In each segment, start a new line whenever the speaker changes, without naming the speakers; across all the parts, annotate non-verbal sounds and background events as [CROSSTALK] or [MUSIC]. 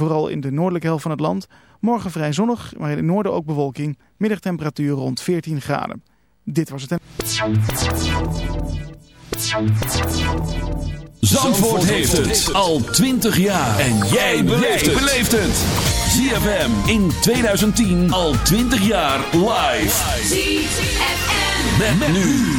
Vooral in de noordelijke helft van het land. Morgen vrij zonnig, maar in het noorden ook bewolking. Middagtemperatuur rond 14 graden. Dit was het.
Zandvoort heeft het al 20 jaar. En jij beleeft het. ZFM in 2010 al 20 jaar live. ZFM. Met, nu.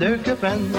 lurken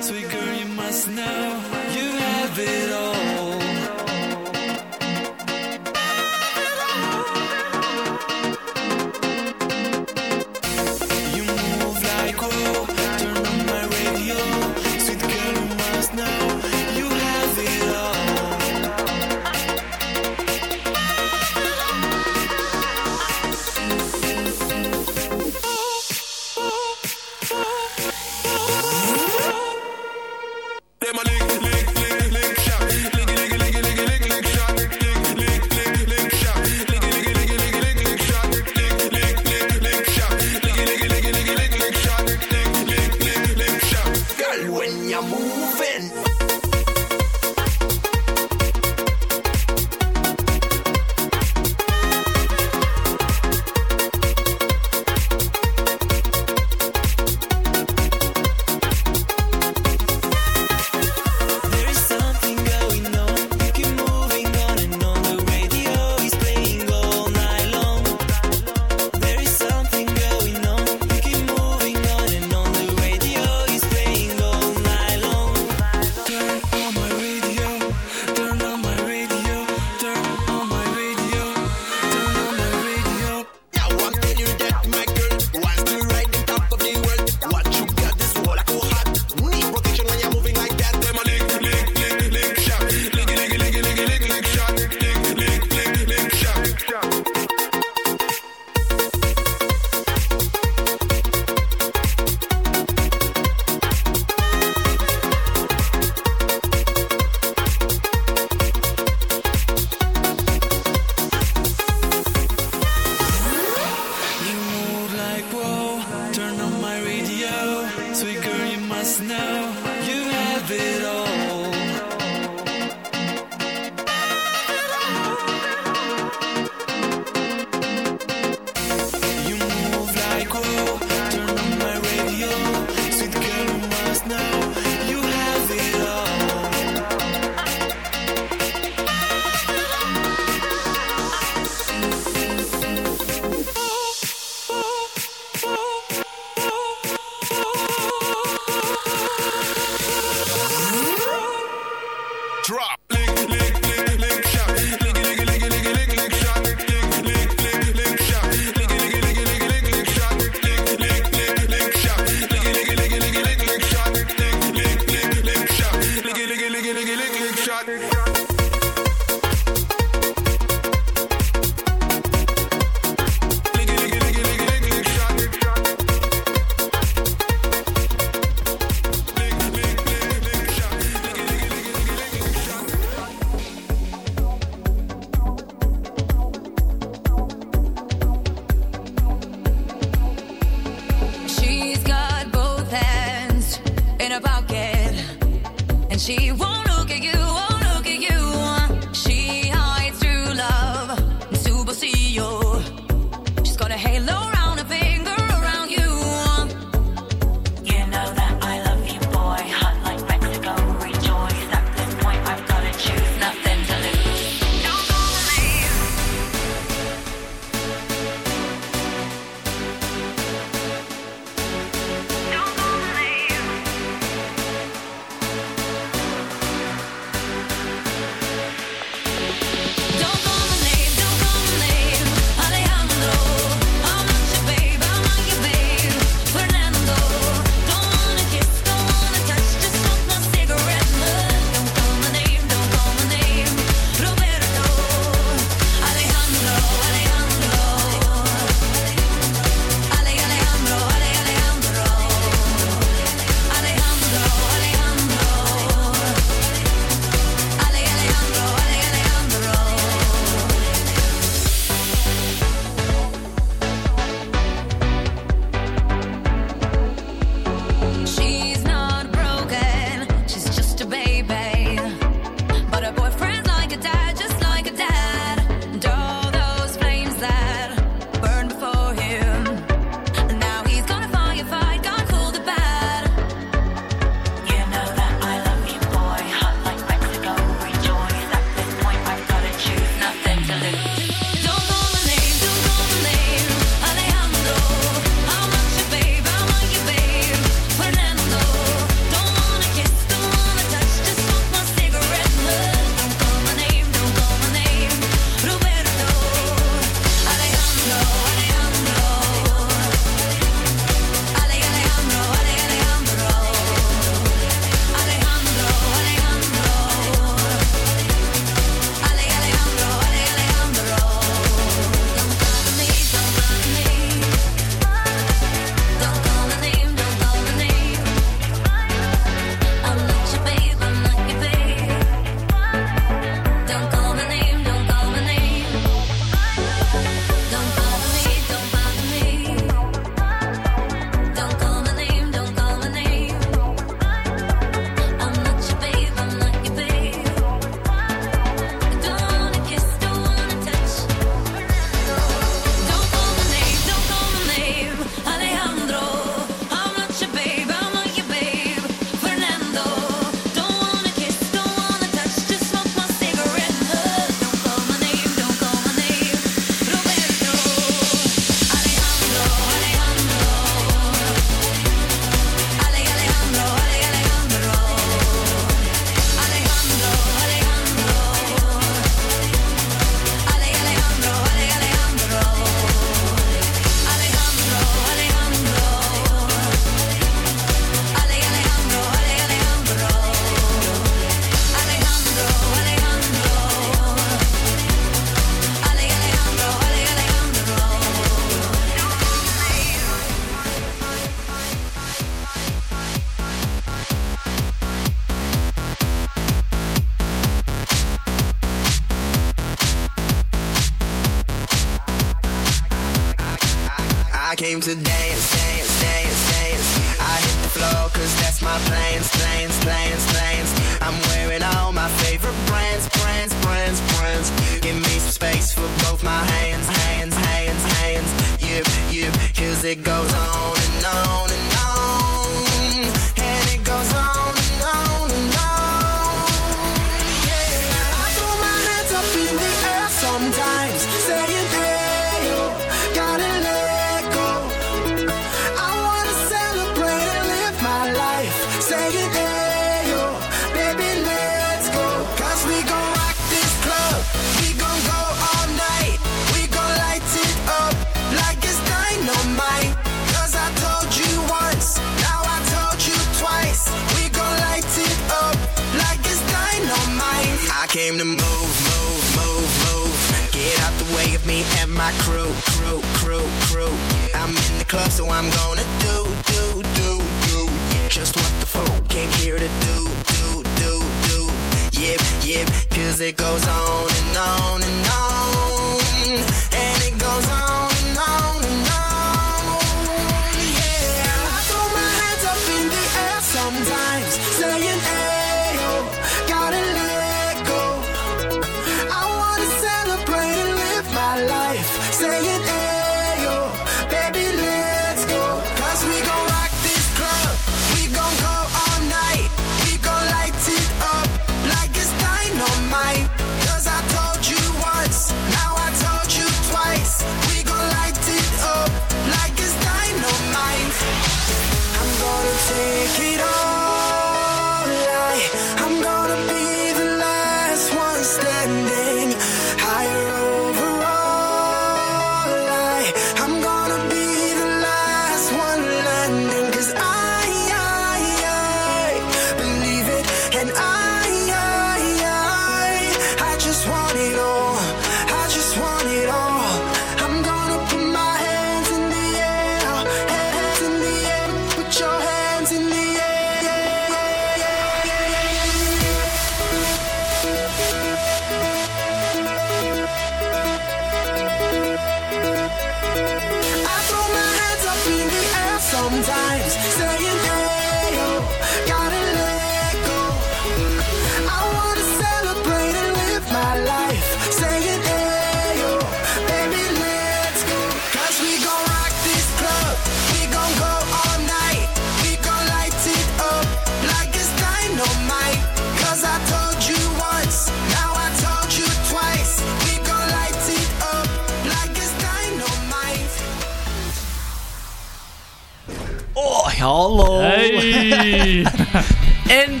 hallo.
Hey! [LAUGHS] en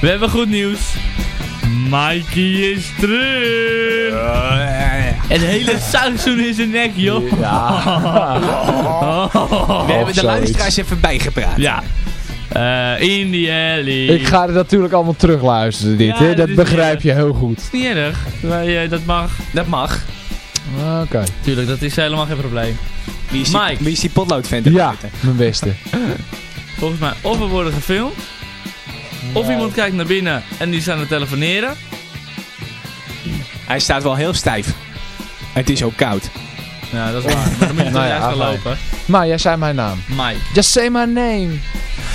we hebben goed nieuws. Mikey is terug! Het hele seizoen in zijn nek, joh. [LAUGHS]
We hebben de luisteraars even bijgepraat.
Ja. Eh in the alley.
Ik ga er natuurlijk allemaal terugluisteren dit,
Ja,
hè? dat begrijp je heel goed.
is niet erg. Wij, eh, dat mag.
Dat mag.
Oké.
Tuurlijk, dat is helemaal geen probleem.
Wie is die,
Mike.
wie is die potloodvent?
Ja, mijn beste. [LAUGHS]
Volgens mij of we worden gefilmd. Of iemand kijkt naar binnen en die is aan het telefoneren.
Hij staat wel heel stijf. Het is ook koud.
Ja, dat is waar. Maar dan moet je [LAUGHS]
Nou ja,
gaan lopen.
Maar jij zei mijn naam.
Mike.
Just say my name.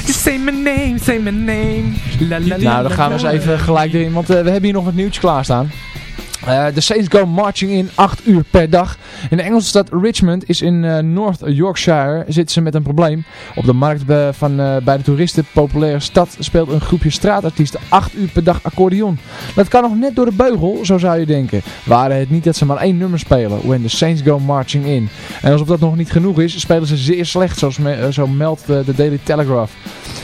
Just say my name, say my name. La, la,
Nou, dan gaan we eens even gelijk erin, want eh, we hebben hier nog wat nieuwtjes klaarstaan. Eh, de Saints go marching in 8 uur per dag. In de Engelse stad Richmond is in eh, North Yorkshire zitten ze met een probleem. Op de markt bij, van, eh, bij de toeristen populaire stad speelt een groepje straatartiesten 8 uur per dag accordeon. Dat kan nog net door de beugel, zo zou je denken. Waren het niet dat ze maar één nummer spelen, When the Saints go marching in. En alsof dat nog niet genoeg is, spelen ze zeer slecht, zoals eh, zo meldt eh, de Daily Telegraph.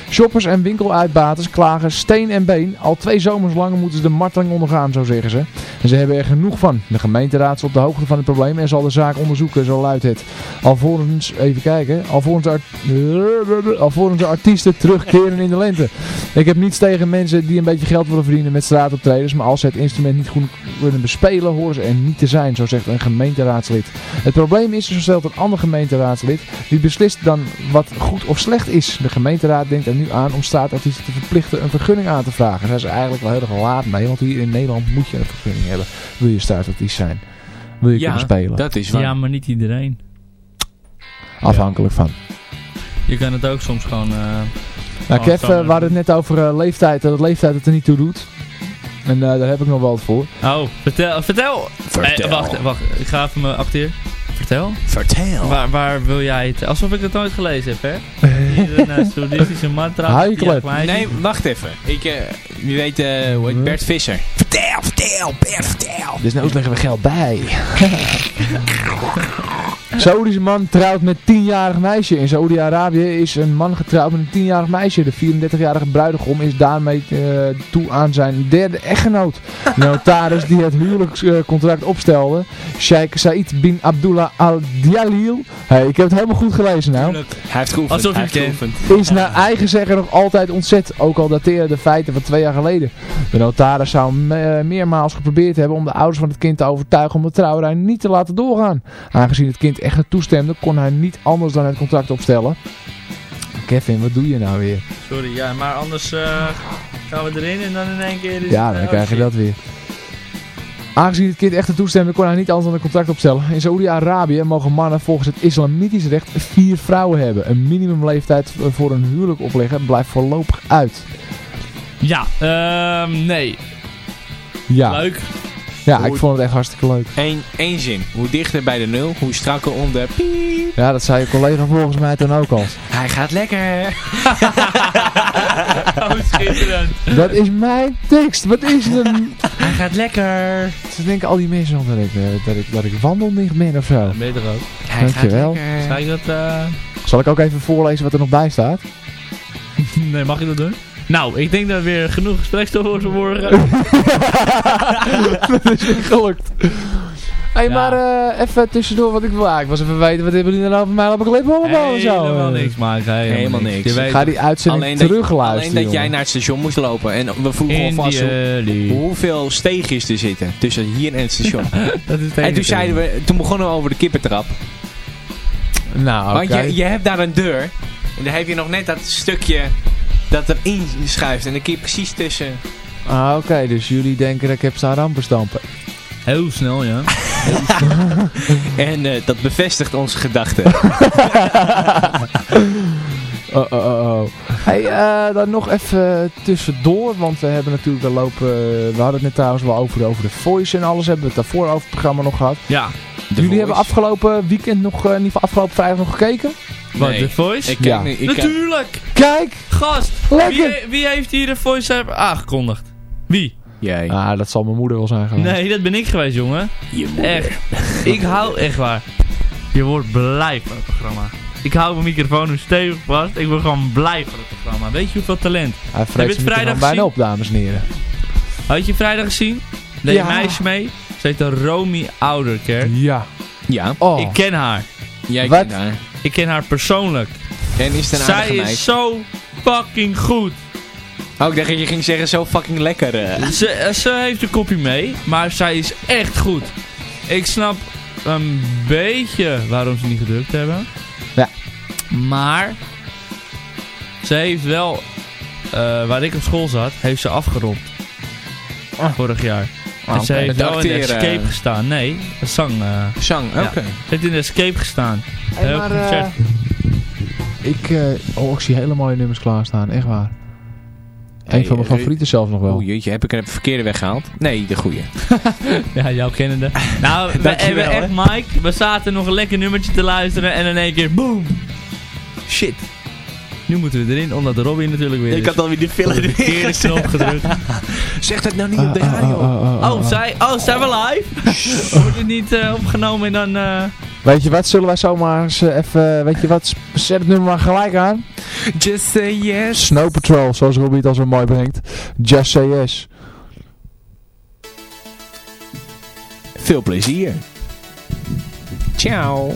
Shoppers en winkeluitbaters klagen steen en been. Al twee zomers lang moeten ze de marteling ondergaan, zo zeggen ze. En ze hebben er genoeg van. De gemeenteraad is op de hoogte van het probleem en zal de zaak onderzoeken, zo luidt het. Alvorens, even kijken, alvorens [LAUGHS] alvorens de artiesten terugkeren in de lente. Ik heb niets tegen mensen die een beetje geld willen verdienen met straatoptredens, maar als ze het instrument niet goed kunnen bespelen, horen ze er niet te zijn, zo zegt een gemeenteraadslid. Het probleem is, zo stelt een ander gemeenteraadslid, die beslist dan wat goed of slecht is. De gemeenteraad denkt er nu aan om straatartiesten te verplichten een vergunning aan te vragen. Daar zijn ze eigenlijk wel heel erg laat mee, want hier in Nederland moet je een vergunning hebben. Wil je straatartiest zijn? Wil je
Ja,
kunnen spelen?
dat is waar.
Ja, maar niet iedereen.
afhankelijk van.
Je kan het ook soms gewoon... eh,
Nou, Kev, eh, we hadden het net over eh, leeftijd, dat het leeftijd het er niet toe doet. En eh, daar heb ik nog wel wat voor.
Oh, vertel. Vertel. Eh, wacht, wacht. Ik ga even mijn acteer. Vertel.
Vertel.
Waar, waar wil jij het? Alsof ik het nooit gelezen heb, hè? [LAUGHS] Hier een uh,
Nee, wacht even. Ik, eh wie weet, hoe heet Bert Visser? Vertel, vertel, vertel.
Dus nou leggen we geld bij. Saoedische man trouwt met 10-jarig meisje. In Saoedi-Arabië is een man getrouwd met een 10-jarig meisje. De 34-jarige bruidegom is daarmee eh, toe aan zijn derde echtgenoot. De notaris die het huwelijkscontract opstelde, Sheikh Said bin Abdullah al-Dialil. Hey, ik heb het helemaal goed gelezen nou.
Hij heeft geoefend.
Alsof
hij heeft geoefend.
Is naar eigen zeggen nog altijd ontzet. Ook al dateren de feiten van twee jaar geleden. De notaris zou me- meermaals geprobeerd hebben om de ouders van het kind te overtuigen om de trouwerij niet te laten doorgaan. Aangezien het kind echt toestemde, kon hij niet anders dan het contract opstellen. Kevin, wat doe je nou weer?
Sorry, ja, maar anders eh, gaan we erin en dan in één keer is
Ja,
het,
dan
eh,
krijg je dat weer. Aangezien het kind echt toestemde, kon hij niet anders dan een contract opstellen. In Saoedi-Arabië mogen mannen volgens het islamitisch recht vier vrouwen hebben. Een minimumleeftijd voor een huwelijk opleggen blijft voorlopig uit.
Ja, ehm, nee.
Ja,
Leuk.
Ja ik vond het echt hartstikke leuk.
Eén, één zin. Hoe dichter bij de nul, hoe strakker onder. Piep.
Ja, dat zei je collega volgens mij toen ook al.
Hij gaat lekker. [LAUGHS]
Oh, schitterend.
Dat is mijn tekst. Wat is het?
Hij gaat lekker.
Ze denken al die mensen al dat ik, eh, dat ik, dat ik wandelnicht ben of zo.
Dan ben je er ook.
Hij
Dankjewel.
gaat lekker.
Ga ik dat... eh,
Zal ik ook even voorlezen wat er nog bij staat?
nee, mag ik dat doen? Nou, ik denk dat weer genoeg gesprekstof voor vanmorgen. [LAUGHS]
dat is weer gelukt. Hé,
Ja.
maar eh, even tussendoor wat ik wil. Ah, ik was even weten, wat hebben jullie nou over mij op een clip allemaal en zo?
Helemaal
eh?
niks, maar helemaal,
Helemaal niks.
Weet
Ga die uitzending
Alleen
terugluisteren.
alleen dat jij naar het station moest lopen. En we vroegen alvast hoe,
die,
hoeveel steegjes er zitten tussen hier en het station. [LAUGHS]
Dat is het
en toen, zeiden we, toen begonnen we over de kippentrap.
Nou, oké.
Want je, je hebt daar een deur. En dan heb je nog net dat stukje dat erin schuift. En dan kun je precies tussen...
Ah, oké. Dus jullie denken dat ik heb staan rampen stampen.
Heel snel, ja. [LAUGHS]
En eh, dat bevestigt onze gedachten. [LAUGHS]
Oh, oh, oh, oh. Hey, eh, dan nog even tussendoor, want we hebben natuurlijk, we lopen, we hadden het net trouwens wel over, over de voice en alles, hebben we het daarvoor over het programma nog gehad.
Ja.
Jullie hebben afgelopen weekend nog, eh, in ieder geval afgelopen vrijdag nog gekeken?
Wat,
Nee.
de voice?
Ik
Ja.
nu- ik
Natuurlijk!
Kijk!
Gast!
Lekker!
Wie, wie heeft hier de voice hebben aangekondigd? Wie?
Jij.
Ah, dat zal mijn moeder wel zijn geweest.
Nee, dat ben ik geweest, jongen.
Je moeder.
Echt. Ik hou echt waar. Je wordt blij van het programma. Ik hou mijn microfoon nu stevig vast. Ik word gewoon blij van het programma. Weet je hoeveel talent?
Hij
Heb je het vrijdag
bijna op, dames en heren.
Had je vrijdag gezien? Deed
Ja.
meisje mee? Ze heet een Romy Ouderkerk.
Ja.
Ja,
Oh.
Ik ken haar.
jij
Wat?
kent haar.
Ik ken haar persoonlijk.
En is het een
Zij
meid?
is zo fucking goed.
Oh, ik dacht dat je ging zeggen zo fucking lekker. eh.
Ze, eh, ze heeft een kopje mee, maar zij is echt goed. Ik snap een beetje waarom ze niet gedrukt hebben.
Ja.
Maar ze heeft wel, eh, waar ik op school zat, heeft ze afgerond.
Ah.
Vorig jaar. Ze
oké.
heeft in de escape gestaan. Nee, een zang. eh.
Zang, oké.
Ja. Ze heeft in de escape gestaan.
Hey, maar, eh, ik, eh, oh, ik zie hele mooie nummers klaarstaan, echt waar.
Hey,
een van mijn favorieten zelfs nog wel.
Oeh, jeetje, heb ik er het verkeerde weggehaald? Nee, de goede. [LAUGHS]
Ja, jouw kennende. Nou, [LAUGHS] we hebben echt, Mike, we zaten nog een lekker nummertje te luisteren en in één keer, boom! Shit. Nu moeten we erin, omdat Robin natuurlijk weer
Ik had alweer die filler
de verkeerde knop gedrukt. [LAUGHS]
Zeg dat nou niet
Ah,
op de
ah,
radio.
ah, ah,
Oh, zij, oh, zijn we live? Wordt het niet eh, opgenomen en dan... eh,
Weet je wat, zullen wij zomaar eens eh, even, weet je wat, zet het nummer maar gelijk aan.
Just say yes.
Snow Patrol, zoals Robbie het al zo mooi brengt. Just say yes.
Veel plezier. Ciao.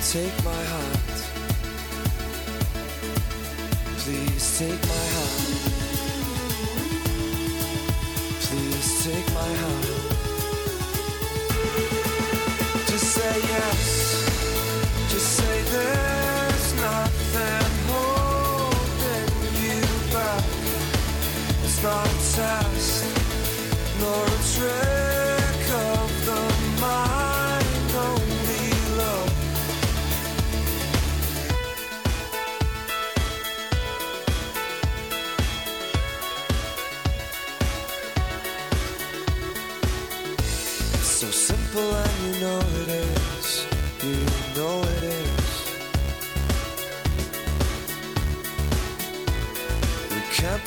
Take my hand. Please take my hand. Please take my hand. Just say yes. Just say there's nothing holding you back. It's not a test nor a trick.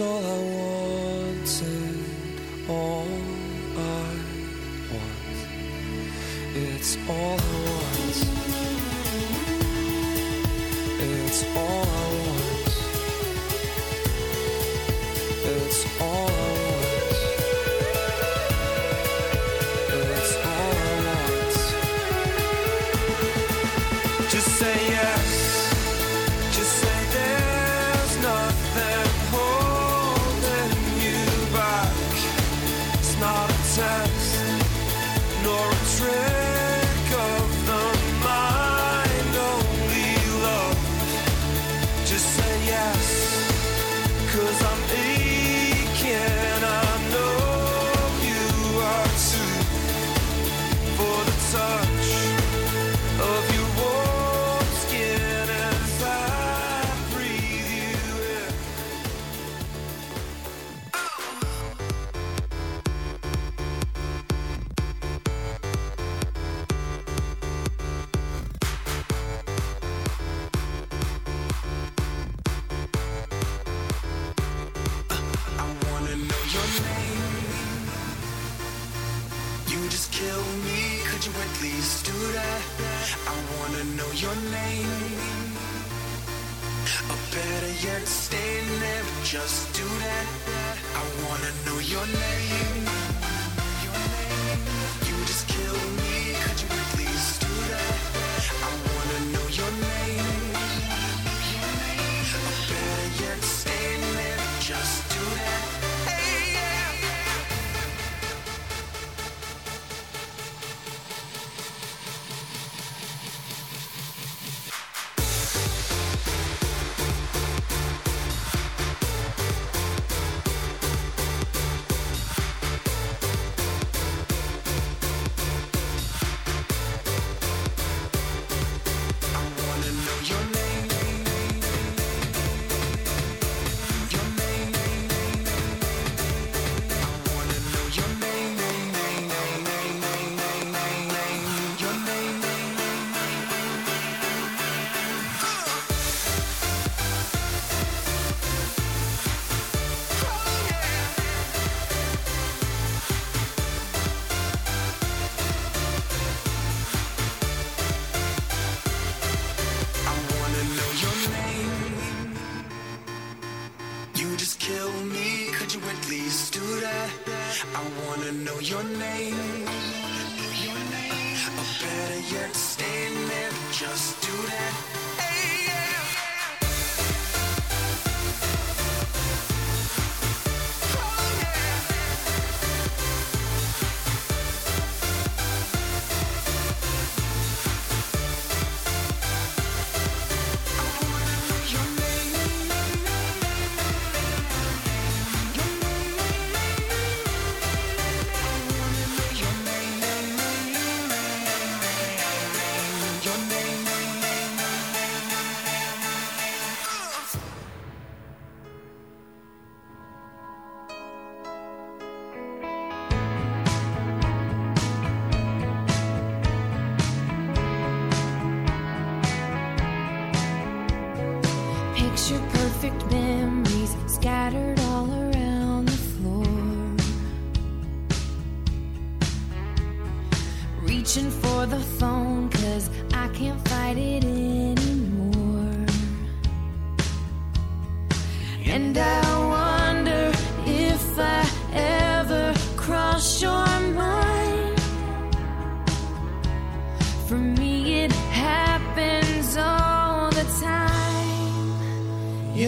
all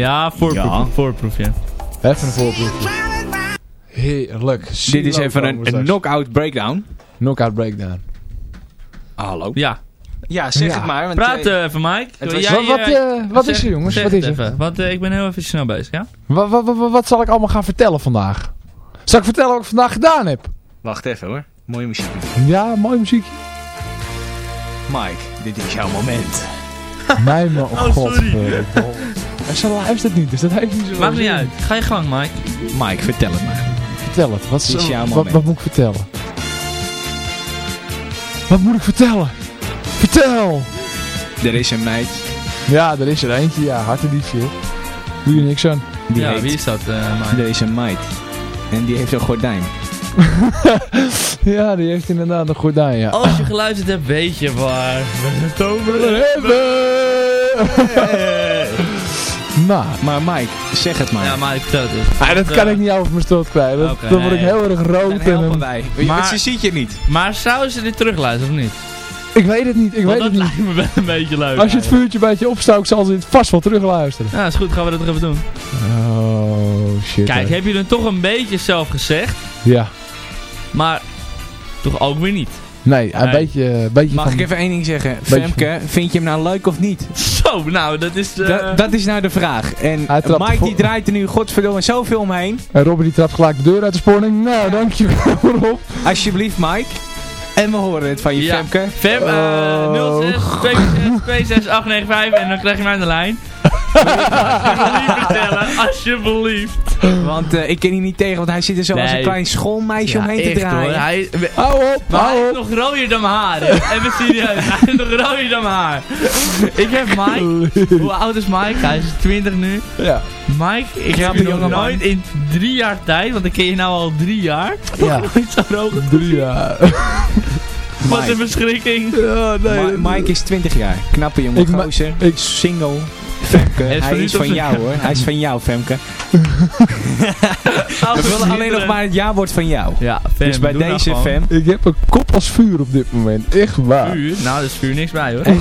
Ja, voorproef.
Ja.
Even een voorproef. Heerlijk.
Dit is even een, knockout breakdown.
Knockout breakdown.
Ah, hallo?
Ja.
Ja, zeg het maar. Want
Praat
even,
eh, Mike. Jij,
wat, wat,
eh,
eh, wat is er, jongens? Wat is?
Even, want ik ben heel even snel bezig, ja?
Wat, wat, wat, wat zal ik allemaal gaan vertellen vandaag? Zal ik vertellen wat ik vandaag gedaan heb?
Wacht even hoor. Mooie muziek.
Ja, mooie muziek.
Mike, dit is jouw moment.
Mijn [LAUGHS] oh, god. Ze luistert niet, dus dat heeft niet zo
Maakt niet uit. Ga je gang, Mike.
Mike, vertel het maar.
Vertel het. Wat,
is jouw
wat,
moment.
wat moet ik vertellen? Wat moet ik vertellen? Vertel!
Er is een meid.
Ja, er is er eentje. Ja, hartendiefje. Doe je niks aan.
Die
ja,
heet,
wie is dat, eh Mike?
Er is een meid. En die heeft een gordijn. [LAUGHS]
Ja, die heeft inderdaad een gordijn, ja.
Als je geluisterd hebt, weet je waar we het over
Nou,
Maar Mike, zeg het maar.
Ja, Mike, vertel het eens.
ah, dat kan ik niet over mijn strot krijgen. Dat,
Oké,
dan word ik heel erg rood.
Dan
En, een-
wij.
Maar-
ze ziet je niet.
Maar zou ze dit terugluisteren of niet?
ik weet het niet, ik
Want
weet
dat
het niet.
lijkt me wel een beetje leuk.
Als je het vuurtje bij je opstookt, zal ze het vast wel terugluisteren.
Ja, is goed. Gaan we dat nog even doen.
Oh, shit.
Kijk, heb je dan toch een beetje zelf gezegd,
Ja.
maar toch ook weer niet.
Nee, een
Nee.
beetje, een beetje
Mag
van...
ik even één ding zeggen?
Beetje
Femke, vind je hem nou leuk of niet?
Zo, nou, dat is... eh,
Da- dat is nou de vraag. En Mike die draait er nu godverdomme zoveel omheen.
En Robert die trapt gelijk de deur uit de sporning. Nou, dankjewel Rob.
Alsjeblieft Mike. En we horen het van je
Ja.
Femke.
Fem, eh
Oh.
06 26 26895 en dan krijg je mij aan de lijn. [LAUGHS] Alsjeblieft vertellen, alsjeblieft. [LAUGHS]
Want eh, ik ken hier niet tegen, want hij zit er zo als een klein schoolmeisje
Ja,
omheen te draaien.
hoor. Hij,
Hou op,
maar hij
hou
is
op.
nog rooier dan mijn haar. Even serieus, hij is nog rooier dan mijn haar. Ik heb Mike. [LAUGHS] Hoe oud is Mike? Hij is 20 nu.
Ja.
Mike, ik heb nog
jongeman.
nooit in drie jaar tijd, want ik ken je nou al drie jaar,
Ja. [LAUGHS]
nooit zo rood.
Drie jaar.
Wat een verschrikking.
Ja, nee.
Mike is 20 jaar. Knappe jongen,
Ik
gozer.
ik-
Single. Femke,
Hij is
hij is van jou hoor. Hij is van jou, Femke. [LAUGHS] We willen alleen nog maar het ja-woord van jou.
Ja, Fem,
Dus bij
doe nou
deze. Fem.
Ik heb een kop als vuur op dit moment. Echt waar.
Vuur? Nou, er is vuur niks bij hoor. [LAUGHS]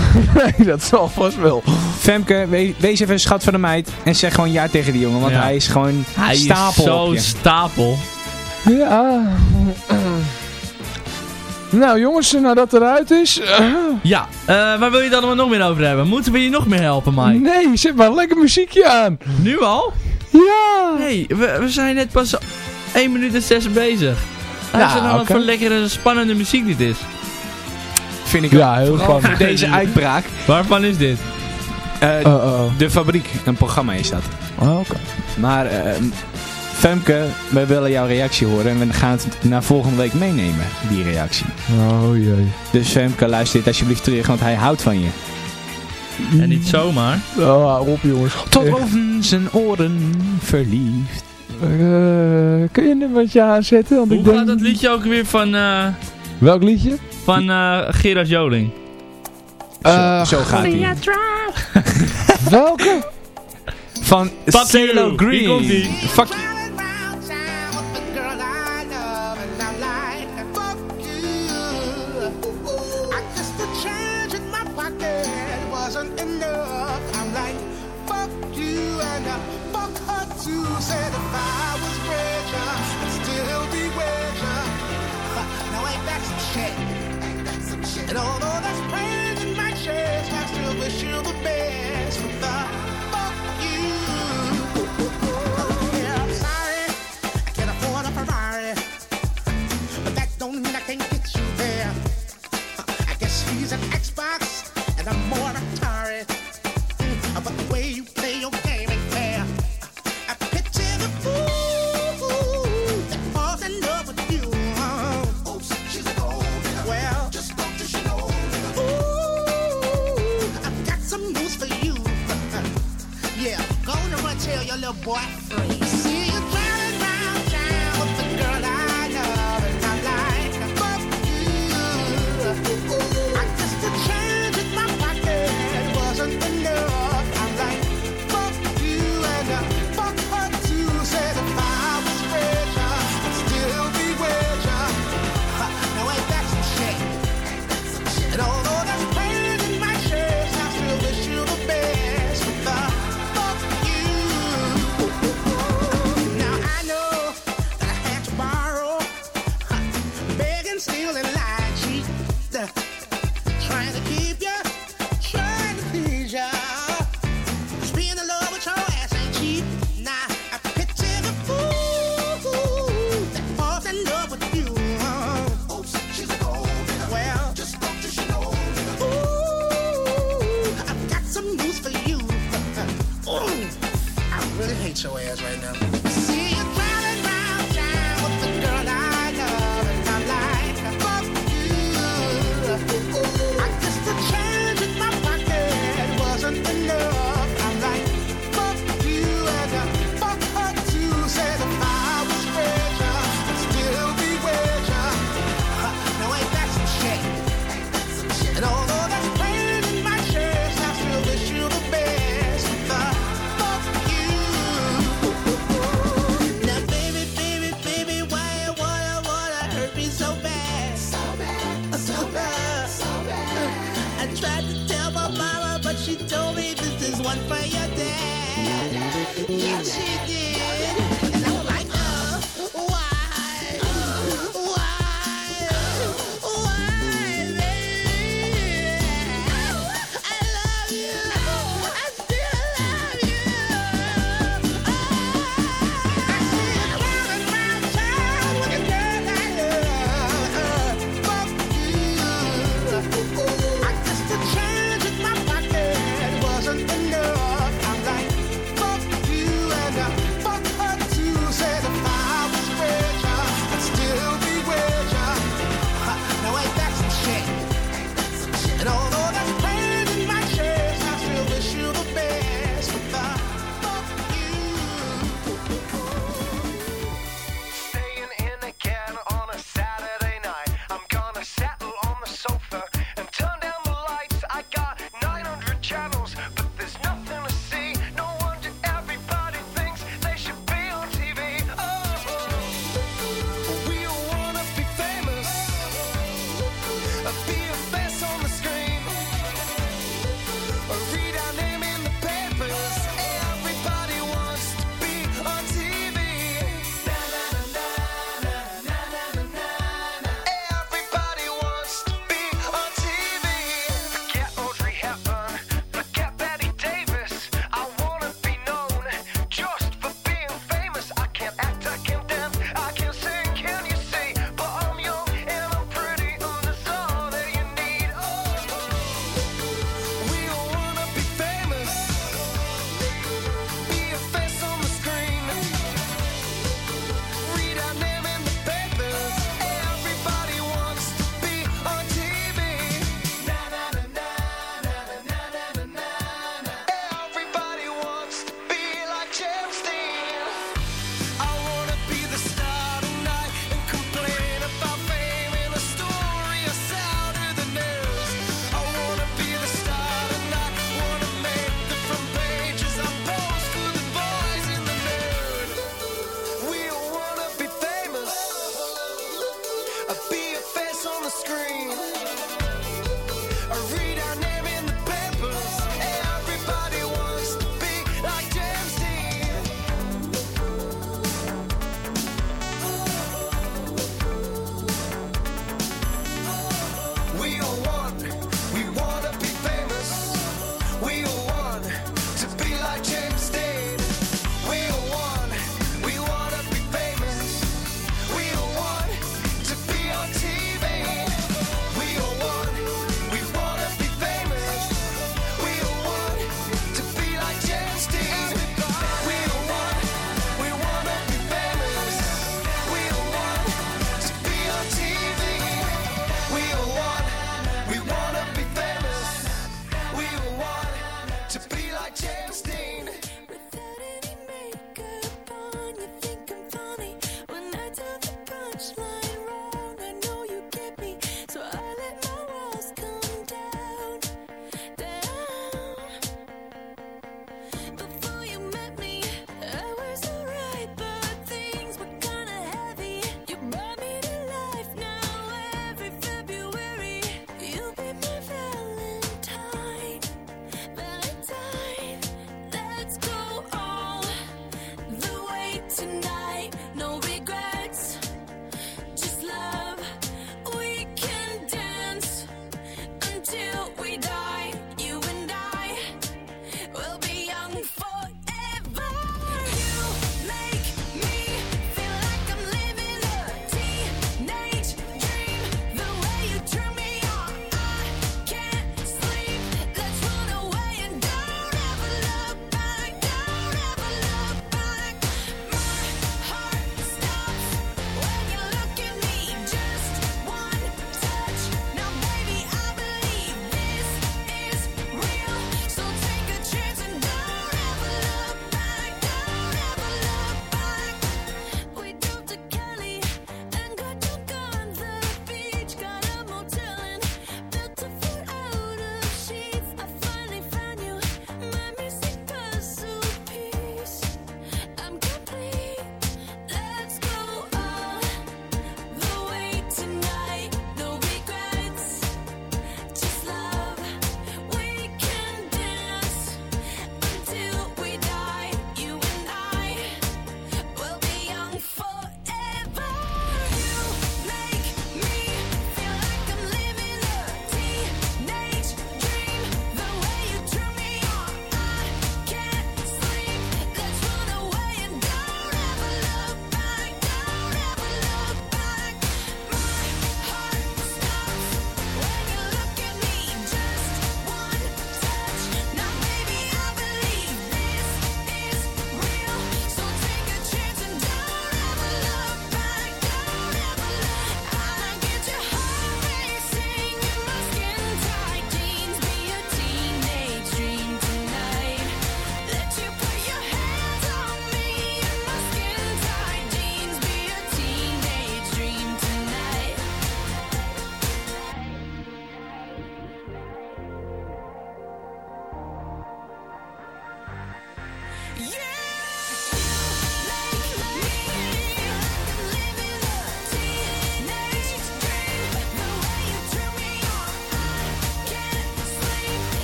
Nee, dat zal vast wel.
Femke, we- wees even een schat van de meid. En zeg gewoon ja tegen die jongen. Want
Ja.
hij is gewoon
Hij
stapel
is
op
zo
je.
stapel.
Ja. Nou jongens, nou dat eruit is.
Ja, eh, waar wil je het allemaal nog meer over hebben? Moeten we je nog meer helpen, Mike?
Nee, zet maar een lekker muziekje aan.
Nu al?
Ja.
Nee, we, we zijn net pas 1 minuut en 6 bezig.
Ja,
nou wat voor lekkere, spannende muziek dit is.
Vind ik
Ja, heel spannend.
voor [LAUGHS] deze uitbraak.
Waarvan is dit?
Eh,
Oh, oh, oh.
De Fabriek, een programma is dat.
Oh, Oké.
Maar eh, Femke, wij willen jouw reactie horen. En we gaan het naar volgende week meenemen, die reactie.
Oh jee.
Dus Femke, luister dit alsjeblieft terug, want hij houdt van je.
En niet zomaar.
Oh, op jongens.
Tot
Echt.
boven zijn oren verliefd.
Eh, kun je een nummertje aanzetten? Want
Hoe
ik denk...
gaat dat liedje ook weer van, eh,
Welk liedje?
van eh, Gerard Joling?
Eh,
Zo gaat hij.
welke?
Van
Fuck. Hier
Green.
komt-ie.
Fuck
although there's pain in my chest, I still wish you the best. But she told me this is one for your dad. Yeah, she did.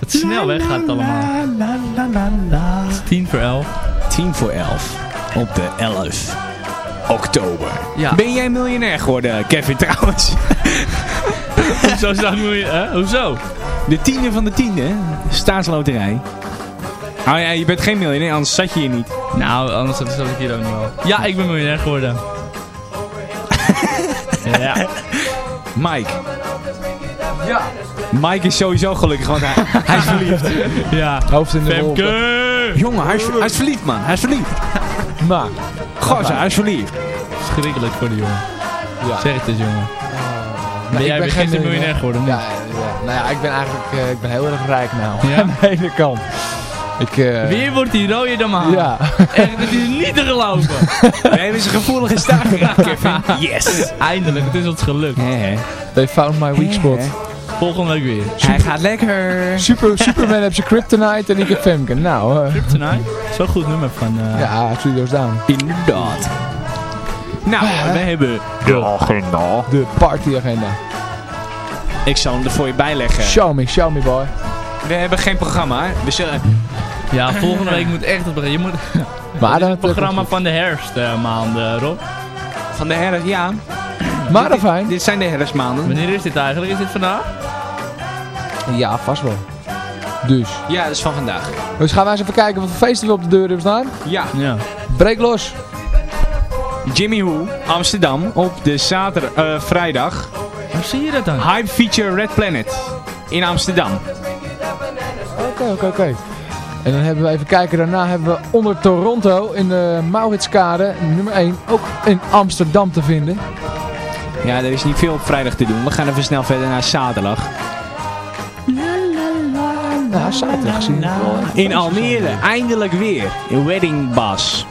Het snel weg gaat het allemaal. Het is tien voor elf.
10 voor 11 op de 11 oktober.
Ja.
Ben jij miljonair geworden, Kevin, [LAUGHS] trouwens? [LAUGHS]
Hoezo zou ik miljoen- hè? Hoezo?
De tiende van de tiende, staatsloterij. Oh ja, je bent geen miljonair, anders zat je hier niet.
Nou, anders zat ik hier ook niet al. Ja, ik ben miljonair geworden. [LAUGHS] ja.
Mike. Ja. Mike is sowieso gelukkig, want hij, [LAUGHS] hij is verliefd.
Ja.
Hoofd in de wolken.
Femke!
Jongen, hij is, hij is verliefd, man. Hij is verliefd.
Maar,
Gozer, hij is verliefd.
Schrikkelijk voor de jongen.
ja.
Zeg het eens, jongen.
Nou,
Ben jij weer gisteren miljonair geworden?
Ja, ja, nou ja, ik ben eigenlijk eh, ik ben heel erg rijk nou.
Ja? [LAUGHS]
Aan de ene kant. Ik, eh,
Weer wordt hij rooier dan mijn haar.
Ja.
Echt, het is niet te geloven.
We hebben zijn gevoelige staart [LAUGHS] geraakt, Kevin. Yes.
Eindelijk, het is ons gelukt.
Hè.
They found my weak spot.
Volgende week weer.
Hij gaat lekker.
Super, [LAUGHS] Superman heeft zijn Kryptonite en ik heb Femke. Nou, eh,
Tonight. Zo'n goed nummer van... eh,
ja, Studios Down.
Inderdaad. Nou, we hebben...
De partyagenda.
Ik zal hem er voor je bijleggen.
Show me, show me boy.
We hebben geen programma. hè. We zullen...
Ja, volgende week moet echt het. Je moet
Maar dan
het programma van de herfstmaanden, Rob.
Van de herfst, ja.
Maar fijn.
Dit zijn de herfstmaanden.
Wanneer is dit eigenlijk? Is dit vandaag?
Ja, vast wel. Dus.
Ja, dat is van vandaag.
Dus gaan wij eens even kijken wat voor feesten we op de deur hebben staan.
Ja.
Ja.
Breek los.
Jimmy Woo, Amsterdam, op de zaterdag, eh, vrijdag.
Hoe zie je dat dan?
Hype Feature Red Planet in Amsterdam.
Oké, oké, oké. En dan hebben we even kijken, daarna hebben we onder Toronto in de Mauritskade, nummer 1, ook in Amsterdam te vinden.
Ja, er is niet veel op vrijdag te doen. We gaan even snel verder naar zaterdag.
Ja, zaterdag
In Almere, eindelijk weer. In Wedding Bas.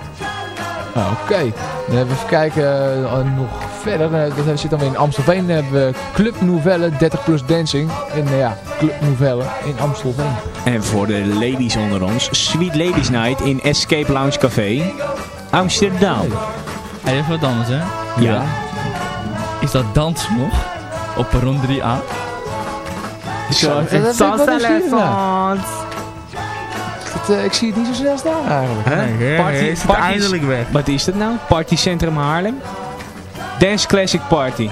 Ah, Oké, dan hebben we even kijken eh, nog verder. Eh, dat zit dan weer in Amstelveen. Dan hebben we Club Nouvelle 30 plus Dancing. En eh, ja, Club Nouvelle in Amstelveen.
En voor de ladies onder ons, Sweet Ladies Night in Escape Lounge Café. Amsterdam.
Hey, even wat anders, hè?
Ja.
Is dat dans nog? Op perron 3A?
Zo, nieuwsgierig naar. Het, eh, ik zie het niet zo snel staan eigenlijk.
Hè? Party,
is het eindelijk weg.
Wat is dat nou? Partycentrum Haarlem. Dance Classic Party.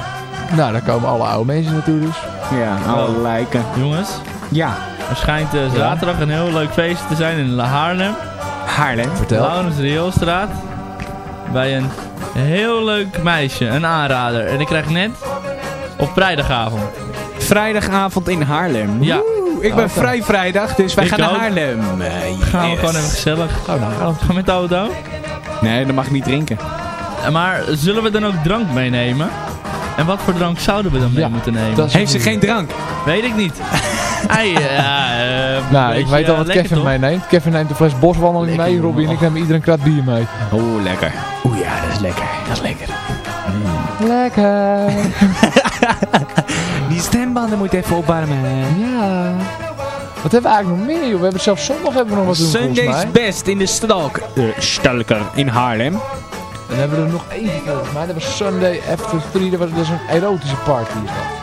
Nou, daar komen alle oude mensen naartoe dus.
Ja, alle lijken.
Jongens,
Ja,
er schijnt eh, zaterdag een heel leuk feest te zijn in Haarlem.
Haarlem.
Vertel.
Laurens Rioolstraat. Bij een heel leuk meisje, een aanrader. En ik krijg net op vrijdagavond.
Vrijdagavond in Haarlem.
Ja.
Woe, ik ben vrij vrijdag, dus wij
Ik
gaan naar. Haarlem. Eh,
Gaan we gewoon even gezellig.
Oh, nou, gaan we-
Gaan met de auto.
Nee, dat mag ik niet drinken.
Eh, Maar zullen we dan ook drank meenemen? En wat voor drank zouden we dan mee
Ja,
moeten nemen?
Heeft ze geen drank?
Weet ik niet. [LAUGHS] Ja, eh,
Nou, ik weet al
eh,
wat Kevin meeneemt. Kevin neemt een fles boswandeling
Lekker,
mee. Robbie en ik
jongen.
nemen ieder een krat bier mee.
Oeh, lekker. Dat is lekker. Dat is lekker.
Lekker. [LAUGHS]
Die stembanden moet even opwarmen.
ja. Wat hebben we eigenlijk nog meer, joh? We hebben zelfs zondag hebben we nog wat doen,
Sunday's
mij.
Best in de Stalk. Uh, Stalker in Haarlem.
Dan hebben we er nog eentje volgens mij. Dat was Sunday After Three. Dat was dus een erotische party.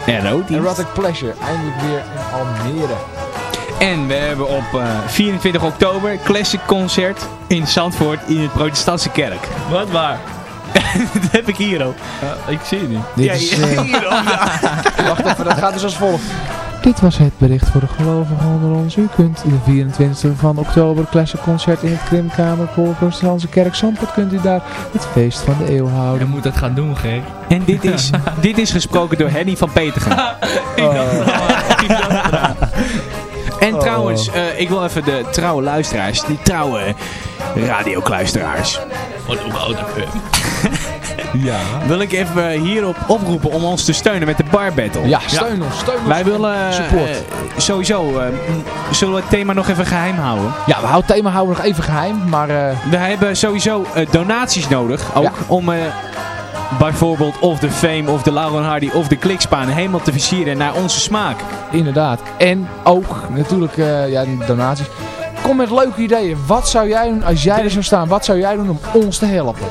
Erotisch.
Erotic Pleasure. Eindelijk weer in Almere.
En we hebben op eh, 24 oktober Classic Concert in Zandvoort in het Protestantse Kerk.
Wat waar? [LAUGHS]
dat heb ik hier ook.
ik zie het niet.
Dit
Ja,
is, eh,
hier ook. [LAUGHS]
Wacht even, dat gaat dus als volgt. Dit was het bericht voor de gelovigen onder ons. U kunt de 24 van oktober Classic Concert in het Krimkamer voor de Protestantse Kerk Zandvoort kunt u daar het feest van de eeuw
Je
houden.
moet dat gaan doen, gek.
En dit is, [LAUGHS] dit is gesproken door Henny van Petergem. En trouwens, eh, ik wil even de trouwe luisteraars, die trouwe radiokluisteraars,
Wat hoe oud ik ben.
Ja.
wil ik even hierop oproepen om ons te steunen met de bar battle.
Ja, steun ons, steun ons.
Wij willen eh,
Support.
eh, sowieso, eh, zullen we het thema nog even geheim houden?
Ja, we houden het thema houden nog even geheim, maar eh,
We hebben sowieso eh, donaties nodig, ook
Ja.
om eh, bijvoorbeeld of de Fame of de Lauren Hardy of de Klikspaan helemaal te versieren naar onze smaak.
inderdaad. En ook natuurlijk eh, ja, donaties. Kom met leuke ideeën. Wat zou jij doen als jij er zou staan? Wat zou jij doen om ons te helpen?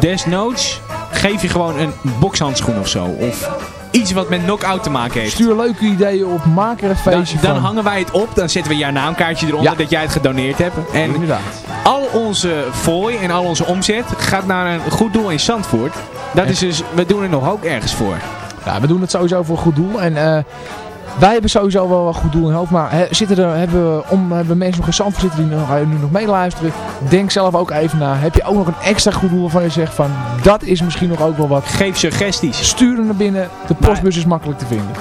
Desnoods geef je gewoon een bokshandschoen of zo. Of iets wat met knock-out te maken heeft.
Stuur leuke ideeën op. Maak er een
Dan,
feestje
dan
van.
hangen wij het op. Dan zetten we jouw naamkaartje eronder
Ja.
dat jij het gedoneerd hebt. En
Inderdaad.
al onze fooi en al onze omzet gaat naar een goed doel in Zandvoort. Dat is dus, we doen er nog ook ergens voor.
Ja, we doen het sowieso voor een goed doel. En eh, wij hebben sowieso wel een goed doel in hoofd. Maar zitten er, hebben, we, om, hebben mensen nog Zandvoort zitten die nog, eh, nu nog meeluisteren. Denk zelf ook even na. Heb je ook nog een extra goed doel waarvan je zegt van... Dat is misschien nog ook wel wat.
Geef suggesties.
Stuur hem naar binnen. De postbus is makkelijk te vinden.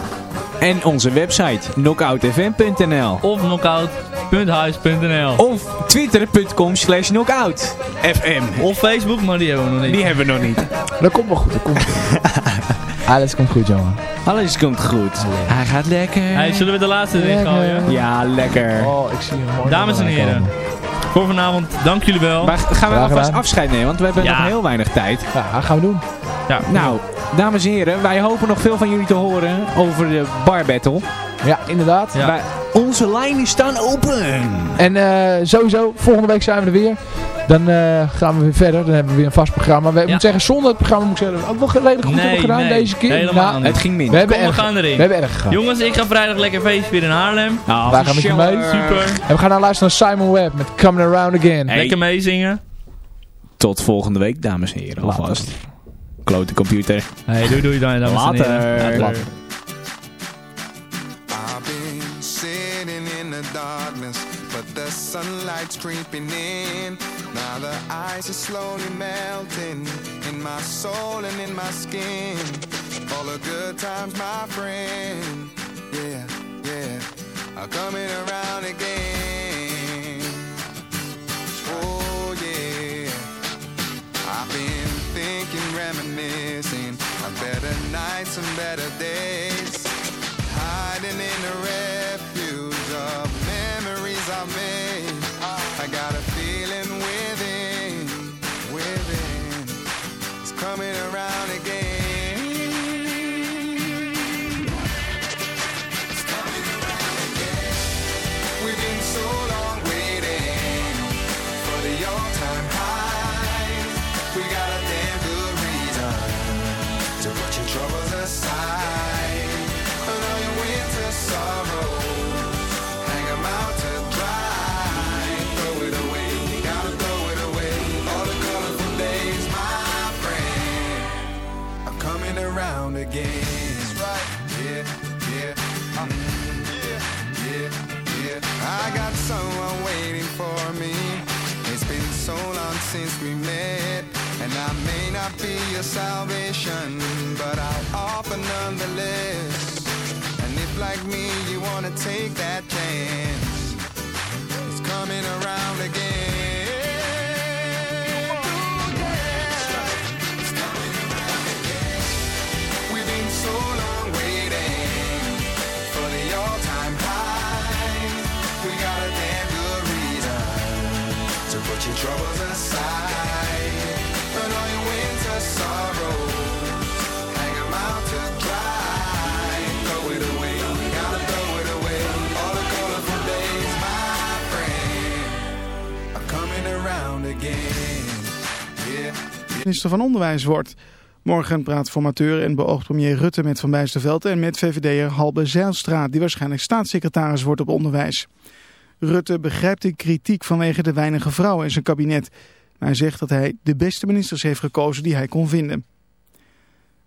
En onze website knockoutfm.nl
Of knockout.huis.nl
Of twitter.com slash knockoutfm.
Of Facebook, maar die hebben we nog niet.
Die hebben we nog niet. [LAUGHS]
Dat komt wel goed. Dat komt goed. [LAUGHS] Alles komt goed, jongen.
Alles komt goed. Hij gaat lekker.
Hey, zullen we de laatste erin gooien?
Ja, lekker.
Oh, ik zie hem mooi.
Dames en heren. Voor vanavond, dank jullie wel.
Maar gaan we alvast afscheid nemen, want we hebben
Ja.
nog heel weinig tijd.
Ja, gaan we doen.
Ja,
Nou, dames en heren, wij hopen nog veel van jullie te horen over de bar battle.
Ja, inderdaad.
Ja.
Wij- onze lijnen staan open.
En eh, sowieso, volgende week zijn we er weer. Dan eh, gaan we weer verder. Dan hebben we weer een vast programma. We
Ja.
moet zeggen, zonder het programma moet ik zeggen, dat we ook wel redelijk goed
Nee,
hebben gedaan
nee,
deze keer.
helemaal
Nou,
niet.
Het ging
we
minder.
hebben
Kom, we gaan erin.
We hebben erg gegaan.
Jongens, ik ga vrijdag lekker feest weer in Haarlem.
Ah,
Wij gaan met je mee.
Super.
En we gaan nou luisteren naar Simon Webb met Coming Around Again.
Hey.
Lekker meezingen.
Tot volgende week, dames en heren. Alvast. Klote computer.
Hey, doei doei, dames en heren.
Later.
Later.
Waiting in the darkness, but the sunlight's creeping in. Now the ice is slowly melting in my soul and in my skin. All the good times, my friend, yeah, yeah, are coming around again. Oh yeah, I've been thinking, reminiscing of better nights and better days. Hiding in the of amén. I may not be your salvation, but I'll offer nonetheless. And if, like me, you wanna take that chance, it's coming around again. Troubles yeah.
Minister van Onderwijs wordt. Morgen praat formateur en beoogd premier Rutte met Van Bijsterveld en met VVD'er Halbe Zijlstra, die waarschijnlijk staatssecretaris wordt op onderwijs. Rutte begrijpt de kritiek vanwege de weinige vrouwen in zijn kabinet. Maar hij zegt dat hij de beste ministers heeft gekozen die hij kon vinden.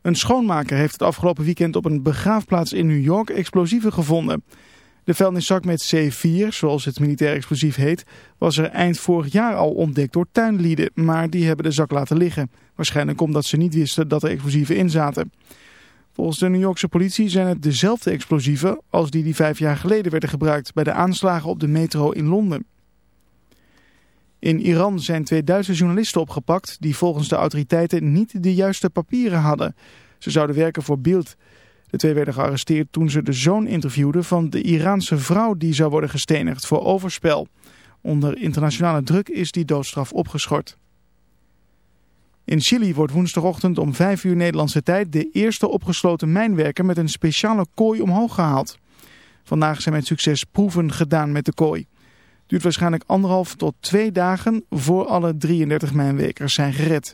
Een schoonmaker heeft het afgelopen weekend op een begraafplaats in New York explosieven gevonden. De vuilniszak met C4, zoals het militair explosief heet, was er eind vorig jaar al ontdekt door tuinlieden, maar die hebben de zak laten liggen. Waarschijnlijk omdat ze niet wisten dat er explosieven in zaten. Volgens de New Yorkse politie zijn het dezelfde explosieven als die die vijf jaar geleden werden gebruikt bij de aanslagen op de metro in Londen. In Iran zijn 2000 journalisten opgepakt die volgens de autoriteiten niet de juiste papieren hadden. Ze zouden werken voor Bild. De twee werden gearresteerd toen ze de zoon interviewden van de Iraanse vrouw die zou worden gestenigd voor overspel. Onder internationale druk is die doodstraf opgeschort. In Chili wordt woensdagochtend om 5 uur Nederlandse tijd de eerste opgesloten mijnwerker met een speciale kooi omhoog gehaald. Vandaag zijn met succes proeven gedaan met de kooi. Duurt waarschijnlijk anderhalf tot twee dagen voor alle 33 mijnwerkers zijn gered.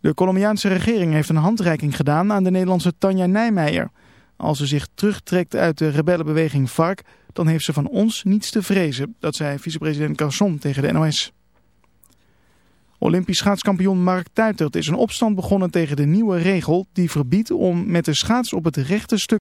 De Colombiaanse regering heeft een handreiking gedaan aan de Nederlandse Tanja Nijmeijer. Als ze zich terugtrekt uit de rebellenbeweging FARC, dan heeft ze van ons niets te vrezen. Dat zei vicepresident Carson tegen de NOS. Olympisch schaatskampioen Mark Tuitert is een opstand begonnen tegen de nieuwe regel die verbiedt om met de schaats op het rechte stuk